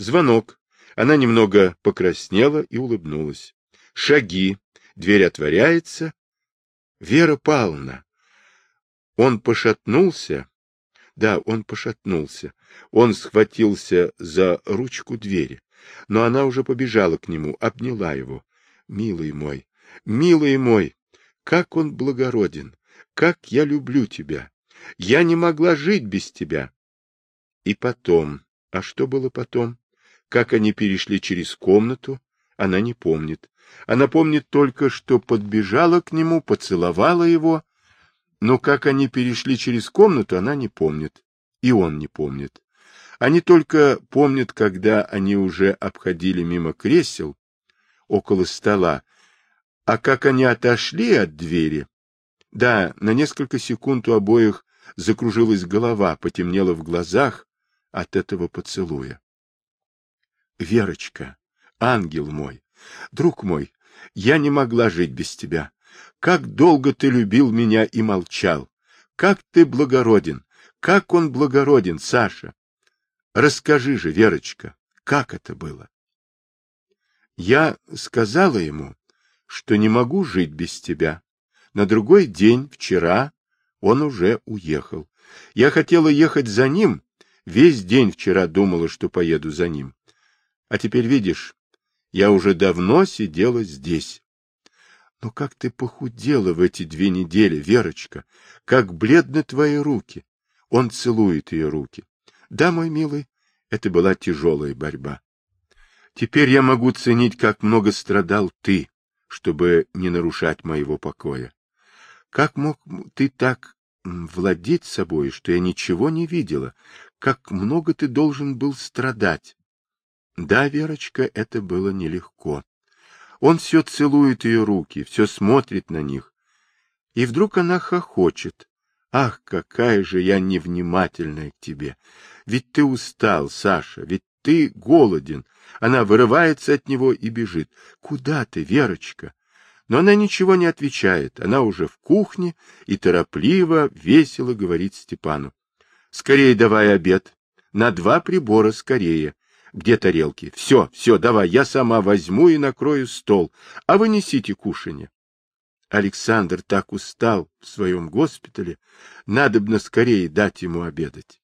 Звонок. Она немного покраснела и улыбнулась. Шаги. Дверь отворяется. Вера Павловна. Он пошатнулся. Да, он пошатнулся. Он схватился за ручку двери. Но она уже побежала к нему, обняла его. Милый мой, милый мой, как он благороден, как я люблю тебя. Я не могла жить без тебя. И потом, а что было потом? Как они перешли через комнату, она не помнит. Она помнит только, что подбежала к нему, поцеловала его, но как они перешли через комнату, она не помнит. И он не помнит. Они только помнят, когда они уже обходили мимо кресел, около стола, а как они отошли от двери. Да, на несколько секунд у обоих закружилась голова, потемнело в глазах от этого поцелуя. Верочка, ангел мой, друг мой, я не могла жить без тебя. Как долго ты любил меня и молчал. Как ты благороден. Как он благороден, Саша. Расскажи же, Верочка, как это было? Я сказала ему, что не могу жить без тебя. На другой день, вчера, он уже уехал. Я хотела ехать за ним, весь день вчера думала, что поеду за ним. А теперь видишь, я уже давно сидела здесь. Но как ты похудела в эти две недели, Верочка! Как бледны твои руки! Он целует ее руки. Да, мой милый, это была тяжелая борьба. Теперь я могу ценить, как много страдал ты, чтобы не нарушать моего покоя. Как мог ты так владеть собой, что я ничего не видела? Как много ты должен был страдать? Да, Верочка, это было нелегко. Он все целует ее руки, все смотрит на них. И вдруг она хохочет. Ах, какая же я невнимательная к тебе! Ведь ты устал, Саша, ведь ты голоден. Она вырывается от него и бежит. Куда ты, Верочка? Но она ничего не отвечает. Она уже в кухне и торопливо, весело говорит Степану. Скорее давай обед. На два прибора скорее. Где тарелки? Все, все, давай, я сама возьму и накрою стол, а вы несите кушанье. Александр так устал в своем госпитале, надобно скорее дать ему обедать.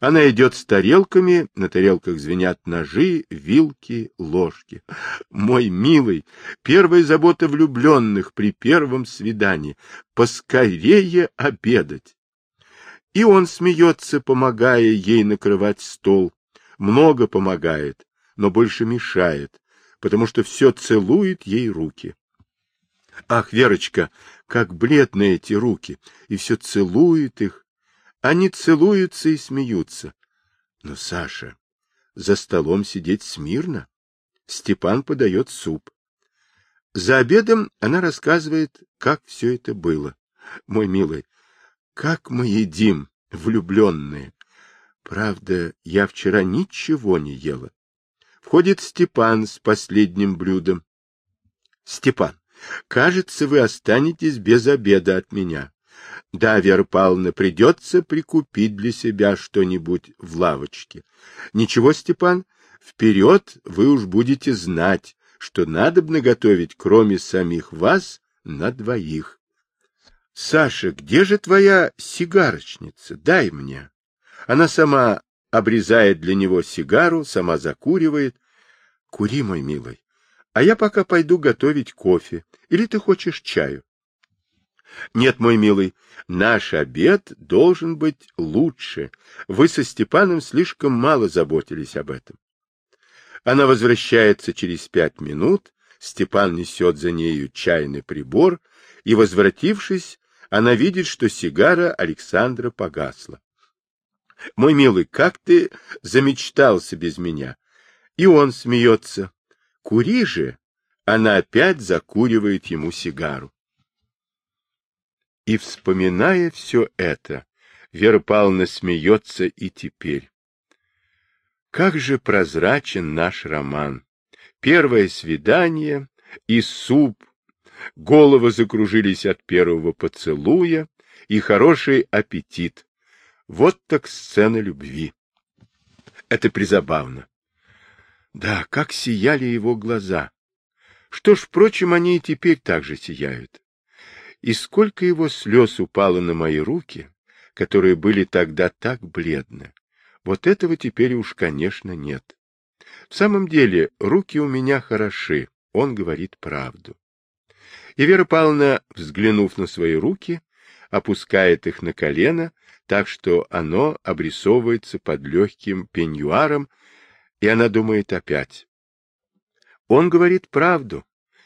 Она идет с тарелками, на тарелках звенят ножи, вилки, ложки. Мой милый, первая забота влюбленных при первом свидании — поскорее обедать. И он смеется, помогая ей накрывать стол, много помогает, но больше мешает, потому что все целует ей руки. Ах, Верочка, как бледные эти руки, и все целует их. Они целуются и смеются. Но, Саша, за столом сидеть смирно. Степан подает суп. За обедом она рассказывает, как все это было. Мой милый, как мы едим, влюбленные. Правда, я вчера ничего не ела. Входит Степан с последним блюдом. Степан, кажется, вы останетесь без обеда от меня. Да, Вера Павловна, придется прикупить для себя что-нибудь в лавочке. Ничего, Степан, вперед вы уж будете знать, что надо бы наготовить, кроме самих вас, на двоих. Саша, где же твоя сигарочница? Дай мне. Она сама обрезает для него сигару, сама закуривает. Кури, мой милый, а я пока пойду готовить кофе. Или ты хочешь чаю? Нет, мой милый, наш обед должен быть лучше. Вы со Степаном слишком мало заботились об этом. Она возвращается через пять минут, Степан несет за нею чайный прибор, и, возвратившись, она видит, что сигара Александра погасла. Мой милый, как ты замечтался без меня? И он смеется. Кури же. Она опять закуривает ему сигару. И, вспоминая все это, Вера Павловна смеется и теперь. Как же прозрачен наш роман! Первое свидание и суп, головы закружились от первого поцелуя и хороший аппетит. Вот так сцена любви. Это призабавно. Да, как сияли его глаза. Что ж, впрочем, они и теперь так же сияют. И сколько его слез упало на мои руки, которые были тогда так бледны. Вот этого теперь уж, конечно, нет. В самом деле, руки у меня хороши, он говорит правду. И Вера Павловна, взглянув на свои руки, опускает их на колено, так что оно обрисовывается под легким пеньюаром, и она думает опять. Он говорит правду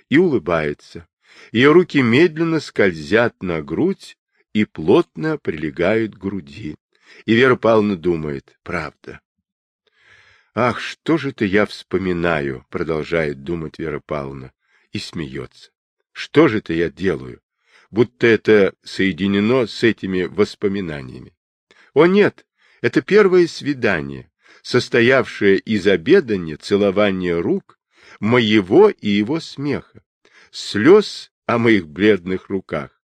и улыбается. Ее руки медленно скользят на грудь и плотно прилегают к груди. И Вера Павловна думает, правда. «Ах, что же это я вспоминаю?» — продолжает думать Вера Павловна и смеется. «Что же это я делаю? Будто это соединено с этими воспоминаниями. О нет, это первое свидание, состоявшее из обедания, целования рук, моего и его смеха, слез о моих бледных руках.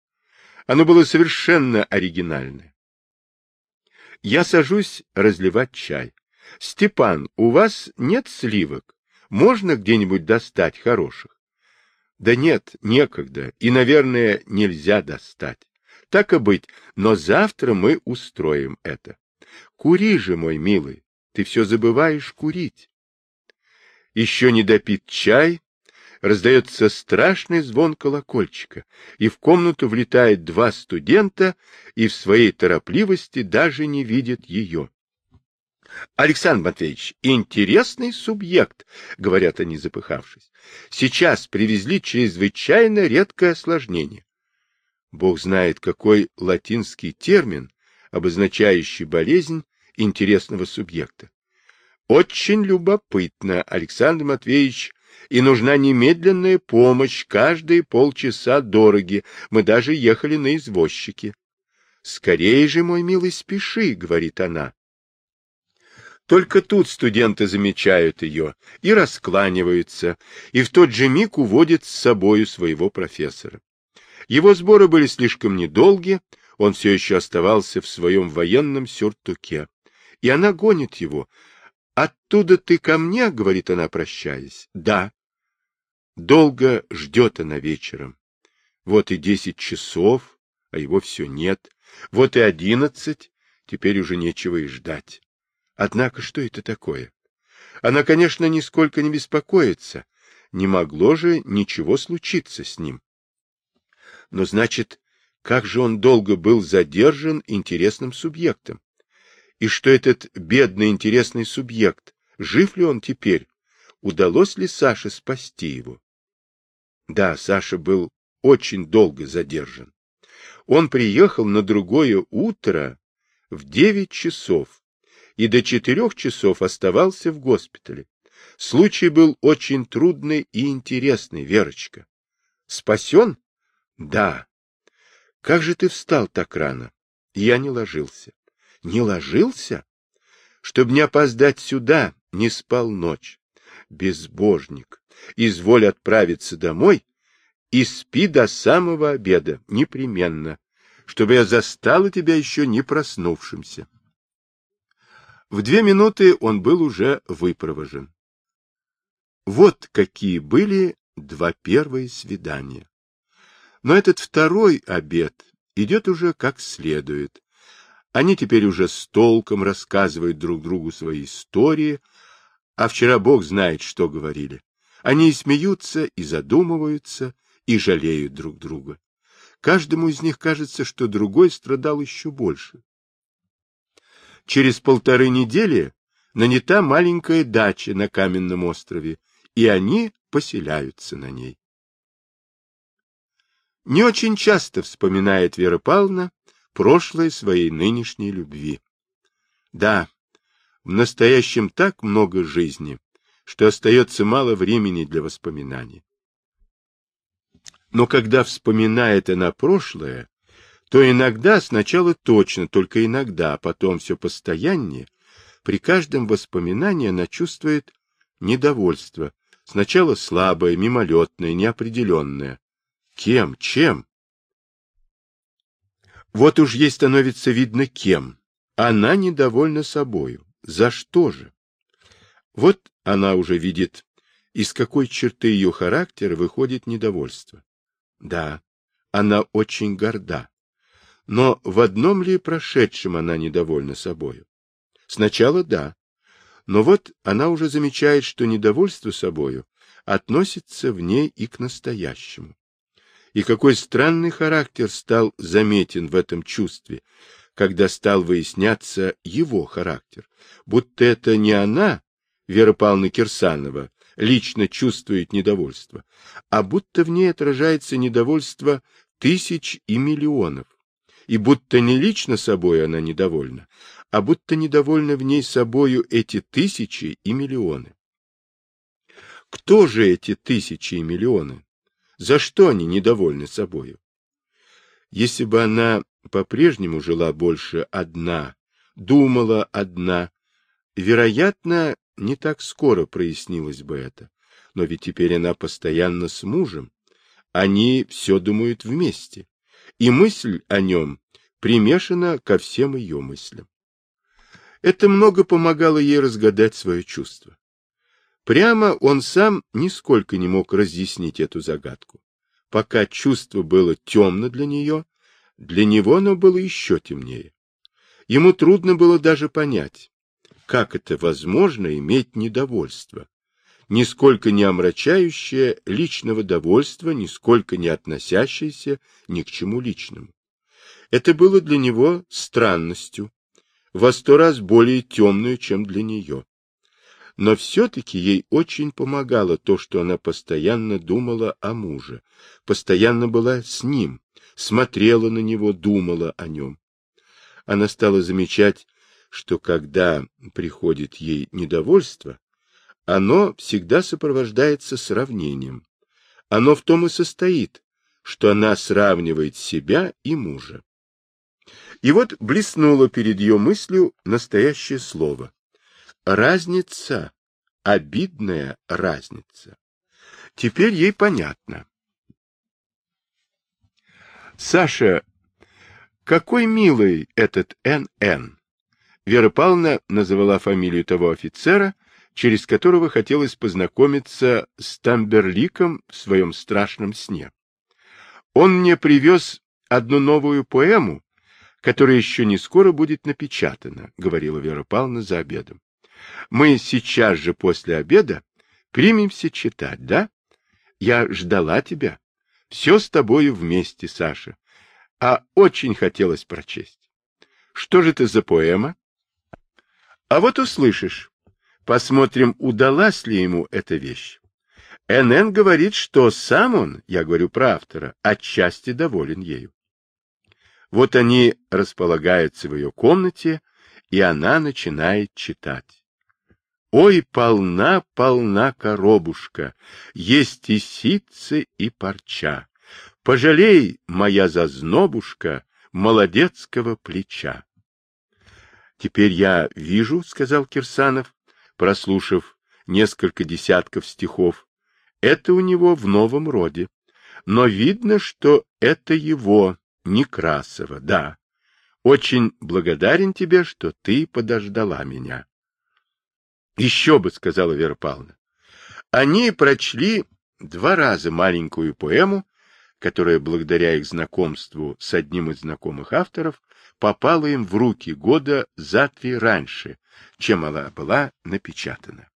Оно было совершенно оригинальное. Я сажусь разливать чай. Степан, у вас нет сливок? Можно где-нибудь достать хороших? Да нет, некогда, и, наверное, нельзя достать. Так и быть, но завтра мы устроим это. Кури же, мой милый, ты все забываешь курить. Еще не допит чай, раздается страшный звон колокольчика, и в комнату влетает два студента, и в своей торопливости даже не видят ее. Александр Матвеевич, интересный субъект, говорят они, запыхавшись. Сейчас привезли чрезвычайно редкое осложнение. Бог знает, какой латинский термин, обозначающий болезнь интересного субъекта. Очень любопытно, Александр Матвеевич, и нужна немедленная помощь, каждые полчаса дороги, мы даже ехали на извозчике. Скорее же, мой милый, спеши, говорит она. Только тут студенты замечают ее и раскланиваются, и в тот же миг уводят с собою своего профессора. Его сборы были слишком недолги, он все еще оставался в своем военном сюртуке. И она гонит его. «Оттуда ты ко мне?» — говорит она, прощаясь. «Да». Долго ждет она вечером. Вот и десять часов, а его все нет. Вот и одиннадцать, теперь уже нечего и ждать. Однако что это такое? Она, конечно, нисколько не беспокоится. Не могло же ничего случиться с ним. Но значит, как же он долго был задержан интересным субъектом? И что этот бедный интересный субъект, жив ли он теперь? Удалось ли Саше спасти его? Да, Саша был очень долго задержан. Он приехал на другое утро в девять часов и до четырех часов оставался в госпитале. Случай был очень трудный и интересный, Верочка. Спасен? Да. Как же ты встал так рано? Я не ложился. Не ложился? Чтобы не опоздать сюда, не спал ночь. Безбожник, изволь отправиться домой и спи до самого обеда, непременно, чтобы я застала тебя еще не проснувшимся. В две минуты он был уже выпровожен. Вот какие были два первые свидания. Но этот второй обед идет уже как следует. Они теперь уже с толком рассказывают друг другу свои истории, а вчера Бог знает, что говорили. Они и смеются, и задумываются, и жалеют друг друга. Каждому из них кажется, что другой страдал еще больше. Через полторы недели нанята маленькая дача на каменном острове, и они поселяются на ней. Не очень часто вспоминает Вера Павловна прошлое своей нынешней любви. Да, в настоящем так много жизни, что остается мало времени для воспоминаний. Но когда вспоминает она прошлое, то иногда, сначала точно, только иногда, а потом все постояннее, при каждом воспоминании она чувствует недовольство, сначала слабое, мимолетное, неопределенное, Кем? Чем? Вот уж ей становится видно кем. Она недовольна собою. За что же? Вот она уже видит, из какой черты ее характера выходит недовольство. Да, она очень горда. Но в одном ли прошедшем она недовольна собою? Сначала да. Но вот она уже замечает, что недовольство собою относится в ней и к настоящему. И какой странный характер стал заметен в этом чувстве, когда стал выясняться его характер, будто это не она, Вера Павловна Кирсанова, лично чувствует недовольство, а будто в ней отражается недовольство тысяч и миллионов, и будто не лично собой она недовольна, а будто недовольны в ней собою эти тысячи и миллионы. Кто же эти тысячи и миллионы? За что они недовольны собою? Если бы она по-прежнему жила больше одна, думала одна, вероятно, не так скоро прояснилось бы это. Но ведь теперь она постоянно с мужем. Они все думают вместе. И мысль о нем примешана ко всем ее мыслям. Это много помогало ей разгадать свое чувство. Прямо он сам нисколько не мог разъяснить эту загадку. Пока чувство было темно для нее, для него оно было еще темнее. Ему трудно было даже понять, как это возможно иметь недовольство, нисколько не омрачающее личного довольства, нисколько не относящееся ни к чему личному. Это было для него странностью, во сто раз более темную, чем для нее. Но все-таки ей очень помогало то, что она постоянно думала о муже, постоянно была с ним, смотрела на него, думала о нем. Она стала замечать, что когда приходит ей недовольство, оно всегда сопровождается сравнением. Оно в том и состоит, что она сравнивает себя и мужа. И вот блеснуло перед ее мыслью настоящее слово. Разница, обидная разница. Теперь ей понятно. Саша, какой милый этот Н.Н. Вера Павловна назвала фамилию того офицера, через которого хотелось познакомиться с Тамберликом в своем страшном сне. Он мне привез одну новую поэму, которая еще не скоро будет напечатана, говорила Вера Павловна за обедом. Мы сейчас же после обеда примемся читать, да? Я ждала тебя. Все с тобою вместе, Саша. А очень хотелось прочесть. Что же это за поэма? А вот услышишь. Посмотрим, удалась ли ему эта вещь. НН говорит, что сам он, я говорю про автора, отчасти доволен ею. Вот они располагаются в ее комнате, и она начинает читать. Ой, полна, полна коробушка, есть и ситцы, и парча. Пожалей, моя зазнобушка, молодецкого плеча. Теперь я вижу, — сказал Кирсанов, прослушав несколько десятков стихов, — это у него в новом роде. Но видно, что это его, Некрасова, да. Очень благодарен тебе, что ты подождала меня. — Еще бы, — сказала Вера Павловна. Они прочли два раза маленькую поэму, которая, благодаря их знакомству с одним из знакомых авторов, попала им в руки года за три раньше, чем она была напечатана.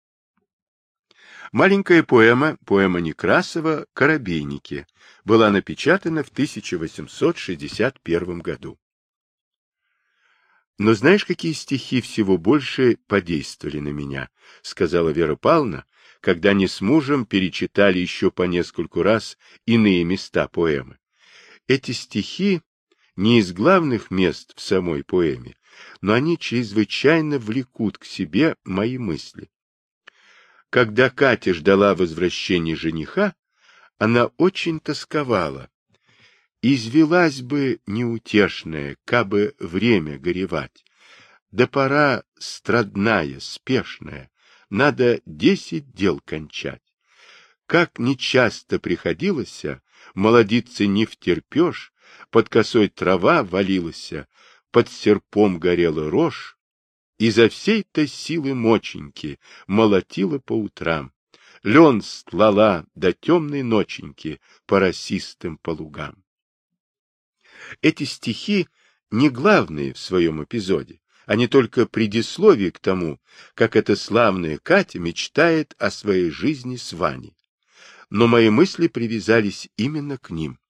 Маленькая поэма, поэма Некрасова «Коробейники», была напечатана в 1861 году. «Но знаешь, какие стихи всего больше подействовали на меня?» — сказала Вера Павловна, когда они с мужем перечитали еще по нескольку раз иные места поэмы. Эти стихи не из главных мест в самой поэме, но они чрезвычайно влекут к себе мои мысли. Когда Катя ждала возвращения жениха, она очень тосковала. Извелась бы неутешная, кабы время горевать. Да пора страдная, спешная, надо десять дел кончать. Как нечасто приходилось, молодиться не втерпешь, под косой трава валилась, под серпом горела рожь. Изо всей-то силы моченьки молотила по утрам. Лен стлала до темной ноченьки по росистым полугам. Эти стихи не главные в своем эпизоде, они только предисловие к тому, как эта славная Катя мечтает о своей жизни с Ваней. Но мои мысли привязались именно к ним.